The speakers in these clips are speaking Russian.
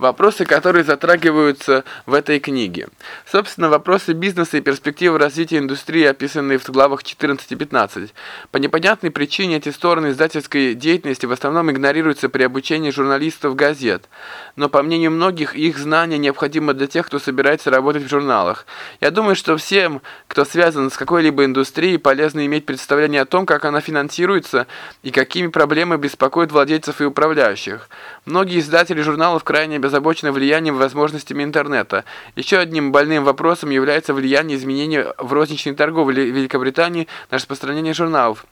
вопросы, которые затрагиваются в этой книге. Собственно, вопросы бизнеса и перспективы развития индустрии, описанные в главах 14 и 15. По непонятной причине эти стороны издательской деятельности в основном игнорируются при обучении журналистов газет. Но, по мнению многих, их знания необходимы для тех, кто собирается работать в журналах. Я думаю, что всем, кто связан с какой-либо индустрией, полезно иметь представление о том, как она финансируется и какими проблемами беспокоят владельцев и управляющих. Многие издатели журналов крайне обезобочены влиянием возможностями интернета. Еще одним больным вопросом является влияние изменений в розничной торговле Великобритании на распространение журналов.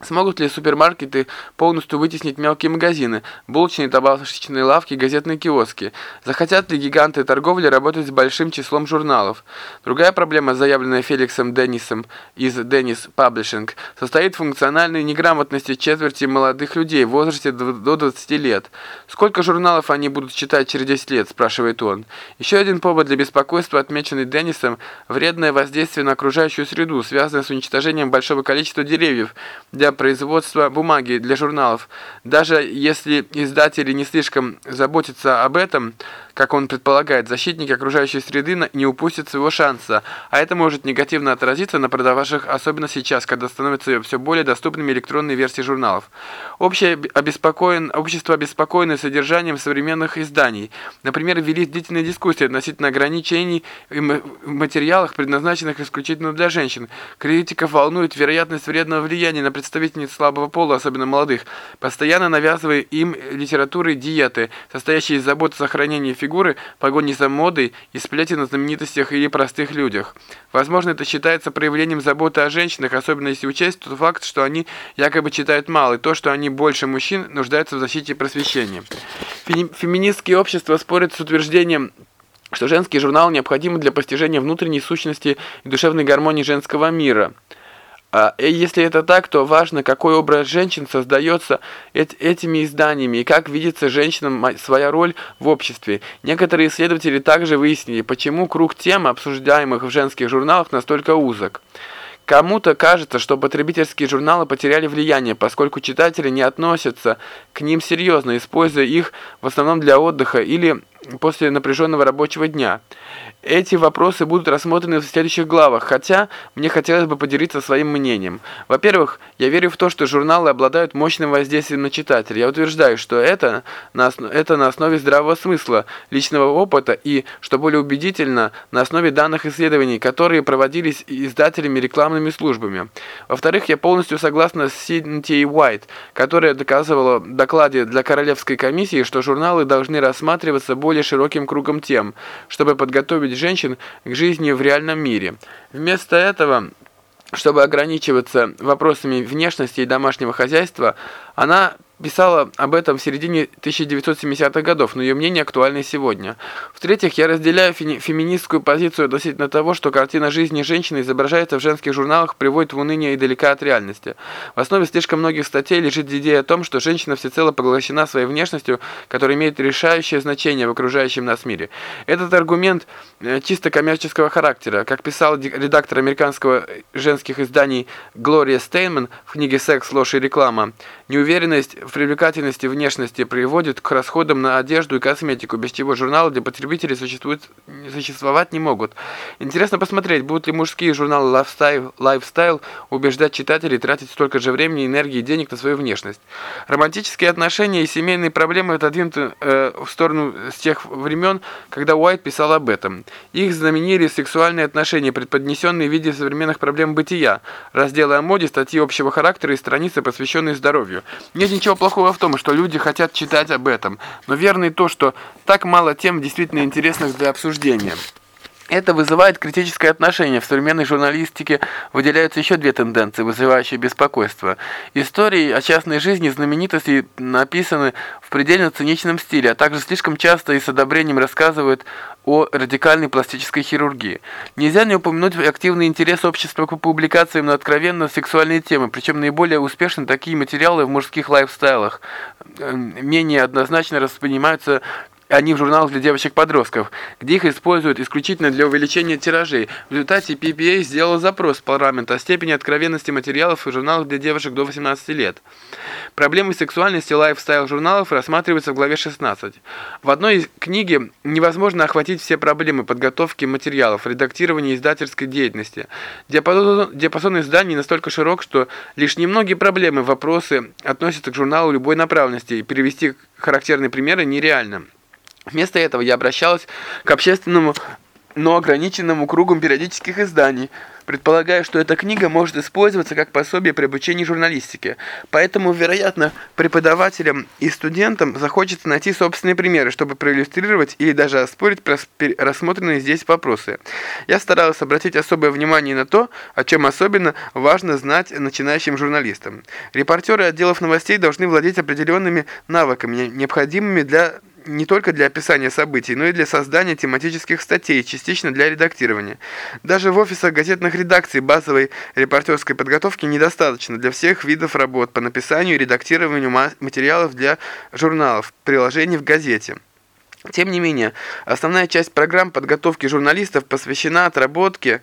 Смогут ли супермаркеты полностью вытеснить мелкие магазины, булочные, табачные лавки, газетные киоски? Захотят ли гиганты торговли работать с большим числом журналов? Другая проблема, заявленная Феликсом Деннисом из Деннис Publishing, состоит в функциональной неграмотности четверти молодых людей в возрасте до 20 лет. Сколько журналов они будут читать через 10 лет, спрашивает он. Еще один повод для беспокойства, отмеченный Деннисом, вредное воздействие на окружающую среду, связанное с уничтожением большого количества деревьев для для производства бумаги для журналов. Даже если издатели не слишком заботятся об этом, как он предполагает, защитники окружающей среды не упустят своего шанса, а это может негативно отразиться на продажах, особенно сейчас, когда становятся все более доступными электронные версии журналов. Общее обеспокоен, общество обеспокоено содержанием современных изданий. Например, вели длительные дискуссии относительно ограничений в материалах, предназначенных исключительно для женщин. Критиков волнует вероятность вредного влияния на представительниц слабого пола, особенно молодых, постоянно навязывая им литературы и диеты, состоящие из заботы о сохранении фигуры, фигуры, погони за модой и сплетен на знаменитостях или простых людях. Возможно, это считается проявлением заботы о женщинах, особенно если учесть тот факт, что они якобы читают мало, и то, что они больше мужчин нуждаются в защите и просвещении. Феминистские общества спорят с утверждением что женский журнал необходим для постижения внутренней сущности и душевной гармонии женского мира – если это так, то важно, какой образ женщин создается этими изданиями и как видится женщинам своя роль в обществе. Некоторые исследователи также выяснили, почему круг тем, обсуждаемых в женских журналах, настолько узок. Кому-то кажется, что потребительские журналы потеряли влияние, поскольку читатели не относятся к ним серьезно, используя их в основном для отдыха или после напряженного рабочего дня. Эти вопросы будут рассмотрены в следующих главах, хотя мне хотелось бы поделиться своим мнением. Во-первых, я верю в то, что журналы обладают мощным воздействием на читателя. Я утверждаю, что это на, основ... это на основе здравого смысла, личного опыта и, что более убедительно, на основе данных исследований, которые проводились издателями рекламными службами. Во-вторых, я полностью согласна с Синтией Уайт, которая доказывала в докладе для Королевской комиссии, что журналы должны рассматриваться более более широким кругом тем, чтобы подготовить женщин к жизни в реальном мире. Вместо этого, чтобы ограничиваться вопросами внешности и домашнего хозяйства, она писала об этом в середине 1970-х годов, но ее мнение актуально и сегодня. В-третьих, я разделяю феминистскую позицию относительно того, что картина жизни женщины изображается в женских журналах, приводит в уныние и далека от реальности. В основе слишком многих статей лежит идея о том, что женщина всецело поглощена своей внешностью, которая имеет решающее значение в окружающем нас мире. Этот аргумент э, чисто коммерческого характера. Как писал редактор американского женских изданий Глория Стейнман в книге «Секс, ложь и реклама», неуверенность в привлекательности внешности приводит к расходам на одежду и косметику, без чего журналы для потребителей существуют, существовать не могут. Интересно посмотреть, будут ли мужские журналы Lifestyle, Lifestyle убеждать читателей тратить столько же времени, энергии и денег на свою внешность. Романтические отношения и семейные проблемы отодвинуты э, в сторону с тех времен, когда Уайт писал об этом. Их знаменили сексуальные отношения, предподнесенные в виде современных проблем бытия, разделы о моде, статьи общего характера и страницы, посвященные здоровью. Нет ничего плохого в том, что люди хотят читать об этом, но верно и то, что так мало тем действительно интересных для обсуждения. Это вызывает критическое отношение. В современной журналистике выделяются еще две тенденции, вызывающие беспокойство. Истории о частной жизни знаменитостей написаны в предельно циничном стиле, а также слишком часто и с одобрением рассказывают о радикальной пластической хирургии. Нельзя не упомянуть активный интерес общества к публикациям на откровенно сексуальные темы, причем наиболее успешны такие материалы в мужских лайфстайлах. Менее однозначно воспринимаются они в журналах для девочек-подростков, где их используют исключительно для увеличения тиражей. В результате PPA сделал запрос в парламент о степени откровенности материалов в журналах для девушек до 18 лет. Проблемы сексуальности лайфстайл журналов рассматриваются в главе 16. В одной книге невозможно охватить все проблемы подготовки материалов, редактирования издательской деятельности. Диапазон, диапазон изданий настолько широк, что лишь немногие проблемы, вопросы относятся к журналу любой направленности, и перевести характерные примеры нереально. Вместо этого я обращалась к общественному, но ограниченному кругу периодических изданий, предполагая, что эта книга может использоваться как пособие при обучении журналистике. Поэтому, вероятно, преподавателям и студентам захочется найти собственные примеры, чтобы проиллюстрировать или даже оспорить рассмотренные здесь вопросы. Я старалась обратить особое внимание на то, о чем особенно важно знать начинающим журналистам. Репортеры отделов новостей должны владеть определенными навыками, необходимыми для не только для описания событий, но и для создания тематических статей, частично для редактирования. Даже в офисах газетных редакций базовой репортерской подготовки недостаточно для всех видов работ по написанию и редактированию материалов для журналов, приложений в газете. Тем не менее, основная часть программ подготовки журналистов посвящена отработке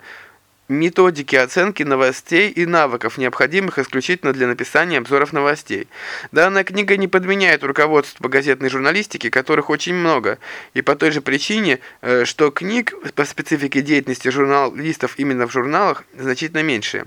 методики оценки новостей и навыков, необходимых исключительно для написания обзоров новостей. Данная книга не подменяет руководство газетной журналистики, которых очень много, и по той же причине, э, что книг по специфике деятельности журналистов именно в журналах значительно меньше.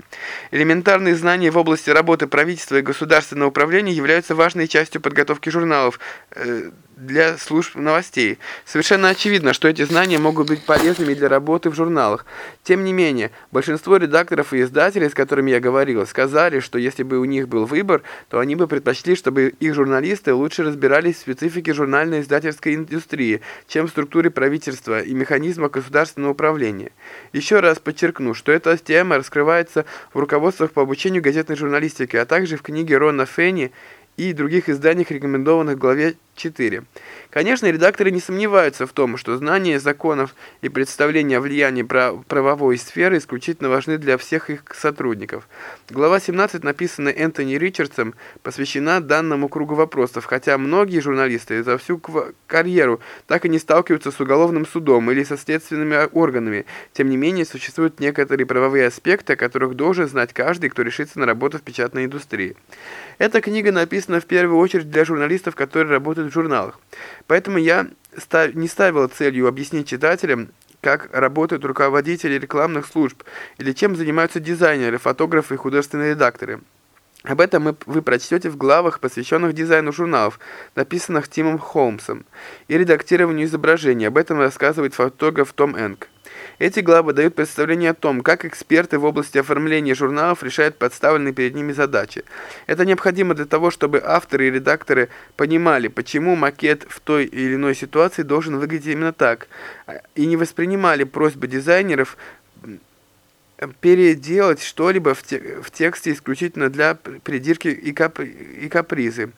Элементарные знания в области работы правительства и государственного управления являются важной частью подготовки журналов, э, для служб новостей. Совершенно очевидно, что эти знания могут быть полезными для работы в журналах. Тем не менее, большинство редакторов и издателей, с которыми я говорил, сказали, что если бы у них был выбор, то они бы предпочли, чтобы их журналисты лучше разбирались в специфике журнальной издательской индустрии, чем в структуре правительства и механизмах государственного управления. Еще раз подчеркну, что эта тема раскрывается в руководствах по обучению газетной журналистики, а также в книге Рона Фенни и других изданиях, рекомендованных главе 4. Конечно, редакторы не сомневаются в том, что знания законов и представления о влиянии правовой сферы исключительно важны для всех их сотрудников. Глава 17, написанная Энтони Ричардсом, посвящена данному кругу вопросов, хотя многие журналисты за всю карьеру так и не сталкиваются с уголовным судом или со следственными органами. Тем не менее, существуют некоторые правовые аспекты, о которых должен знать каждый, кто решится на работу в печатной индустрии. Эта книга написана в первую очередь для журналистов, которые работают в журналах. Поэтому я не ставила целью объяснить читателям, как работают руководители рекламных служб, или чем занимаются дизайнеры, фотографы и художественные редакторы. Об этом вы прочтете в главах, посвященных дизайну журналов, написанных Тимом Холмсом, и редактированию изображений. Об этом рассказывает фотограф Том Энк. Эти главы дают представление о том, как эксперты в области оформления журналов решают подставленные перед ними задачи. Это необходимо для того, чтобы авторы и редакторы понимали, почему макет в той или иной ситуации должен выглядеть именно так, и не воспринимали просьбы дизайнеров переделать что-либо в, те, в тексте исключительно для придирки и, кап, и капризы.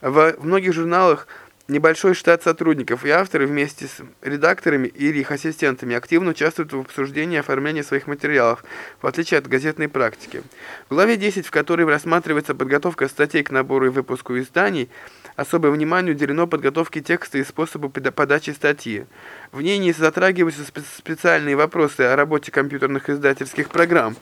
В, в многих журналах Небольшой штат сотрудников и авторы вместе с редакторами или их ассистентами активно участвуют в обсуждении и оформлении своих материалов, в отличие от газетной практики. В главе 10, в которой рассматривается подготовка статей к набору и выпуску изданий, особое внимание уделено подготовке текста и способу подачи статьи. В ней не затрагиваются специальные вопросы о работе компьютерных издательских программ.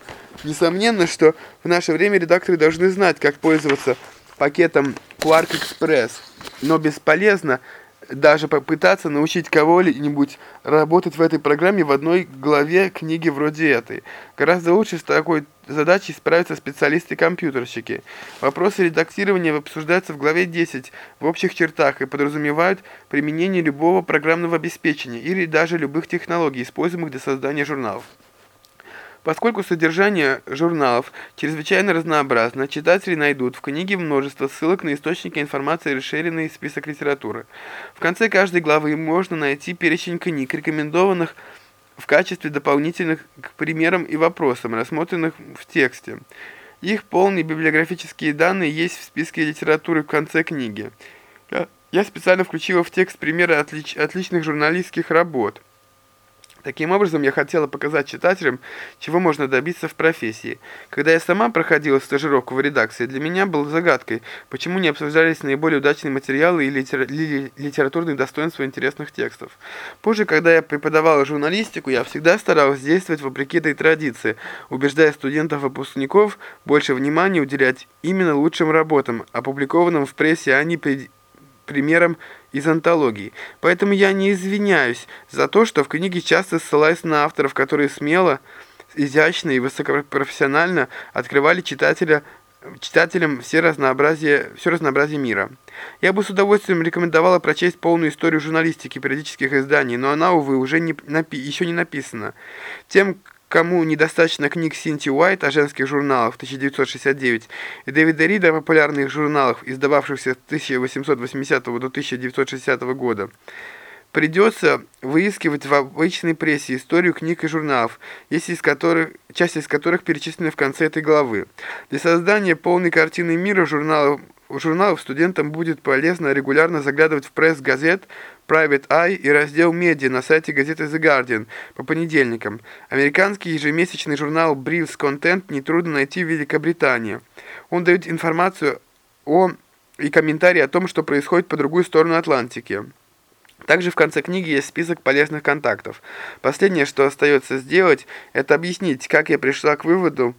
Несомненно, что в наше время редакторы должны знать, как пользоваться пакетом Quark Express, но бесполезно даже попытаться научить кого-нибудь работать в этой программе в одной главе книги вроде этой. Гораздо лучше с такой задачей справятся специалисты-компьютерщики. Вопросы редактирования обсуждаются в главе 10 в общих чертах и подразумевают применение любого программного обеспечения или даже любых технологий, используемых для создания журналов. Поскольку содержание журналов чрезвычайно разнообразно, читатели найдут в книге множество ссылок на источники информации расширенный список литературы. В конце каждой главы можно найти перечень книг, рекомендованных в качестве дополнительных к примерам и вопросам, рассмотренных в тексте. Их полные библиографические данные есть в списке литературы в конце книги. Я специально включила в текст примеры отлич отличных журналистских работ. Таким образом, я хотела показать читателям, чего можно добиться в профессии. Когда я сама проходила стажировку в редакции, для меня было загадкой, почему не обсуждались наиболее удачные материалы и литера литературные достоинства интересных текстов. Позже, когда я преподавала журналистику, я всегда старалась действовать вопреки этой традиции, убеждая студентов-выпускников больше внимания уделять именно лучшим работам, опубликованным в прессе, а не примерам из антологии. Поэтому я не извиняюсь за то, что в книге часто ссылаюсь на авторов, которые смело, изящно и высокопрофессионально открывали читателя читателям все разнообразие, все разнообразие мира. Я бы с удовольствием рекомендовала прочесть полную историю журналистики периодических изданий, но она, увы, уже не, напи еще не написана. Тем, Кому недостаточно книг Синти Уайт о женских журналах 1969 и Дэвида Рида о популярных журналах, издававшихся с 1880 до 1960 года, придется выискивать в обычной прессе историю книг и журналов, есть из которых, часть из которых перечислены в конце этой главы. Для создания полной картины мира журналов журналов студентам будет полезно регулярно заглядывать в пресс-газет Private Eye и раздел «Медиа» на сайте газеты The Guardian по понедельникам. Американский ежемесячный журнал Briefs Content нетрудно найти в Великобритании. Он дает информацию о и комментарии о том, что происходит по другую сторону Атлантики. Также в конце книги есть список полезных контактов. Последнее, что остается сделать, это объяснить, как я пришла к выводу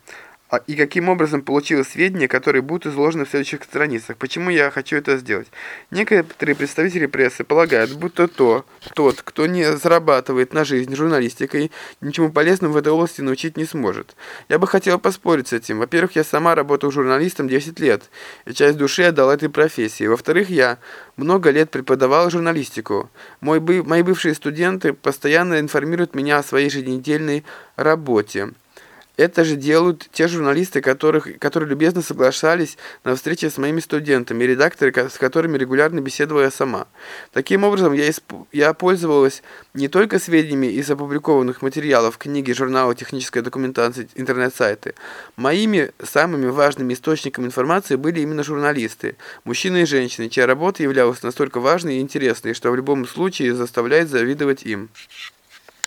и каким образом получилось сведения, которые будут изложены в следующих страницах. Почему я хочу это сделать? Некоторые представители прессы полагают, будто то, тот, кто не зарабатывает на жизнь журналистикой, ничему полезному в этой области научить не сможет. Я бы хотел поспорить с этим. Во-первых, я сама работаю журналистом 10 лет, и часть души отдала этой профессии. Во-вторых, я много лет преподавал журналистику. Мой мои бывшие студенты постоянно информируют меня о своей еженедельной работе. Это же делают те журналисты, которых, которые любезно соглашались на встречи с моими студентами, редакторы, с которыми регулярно беседовала сама. Таким образом, я, исп... я пользовалась не только сведениями из опубликованных материалов, книги, журналы, техническая документация, интернет-сайты. Моими самыми важными источниками информации были именно журналисты, мужчины и женщины, чья работа являлась настолько важной и интересной, что в любом случае заставляет завидовать им.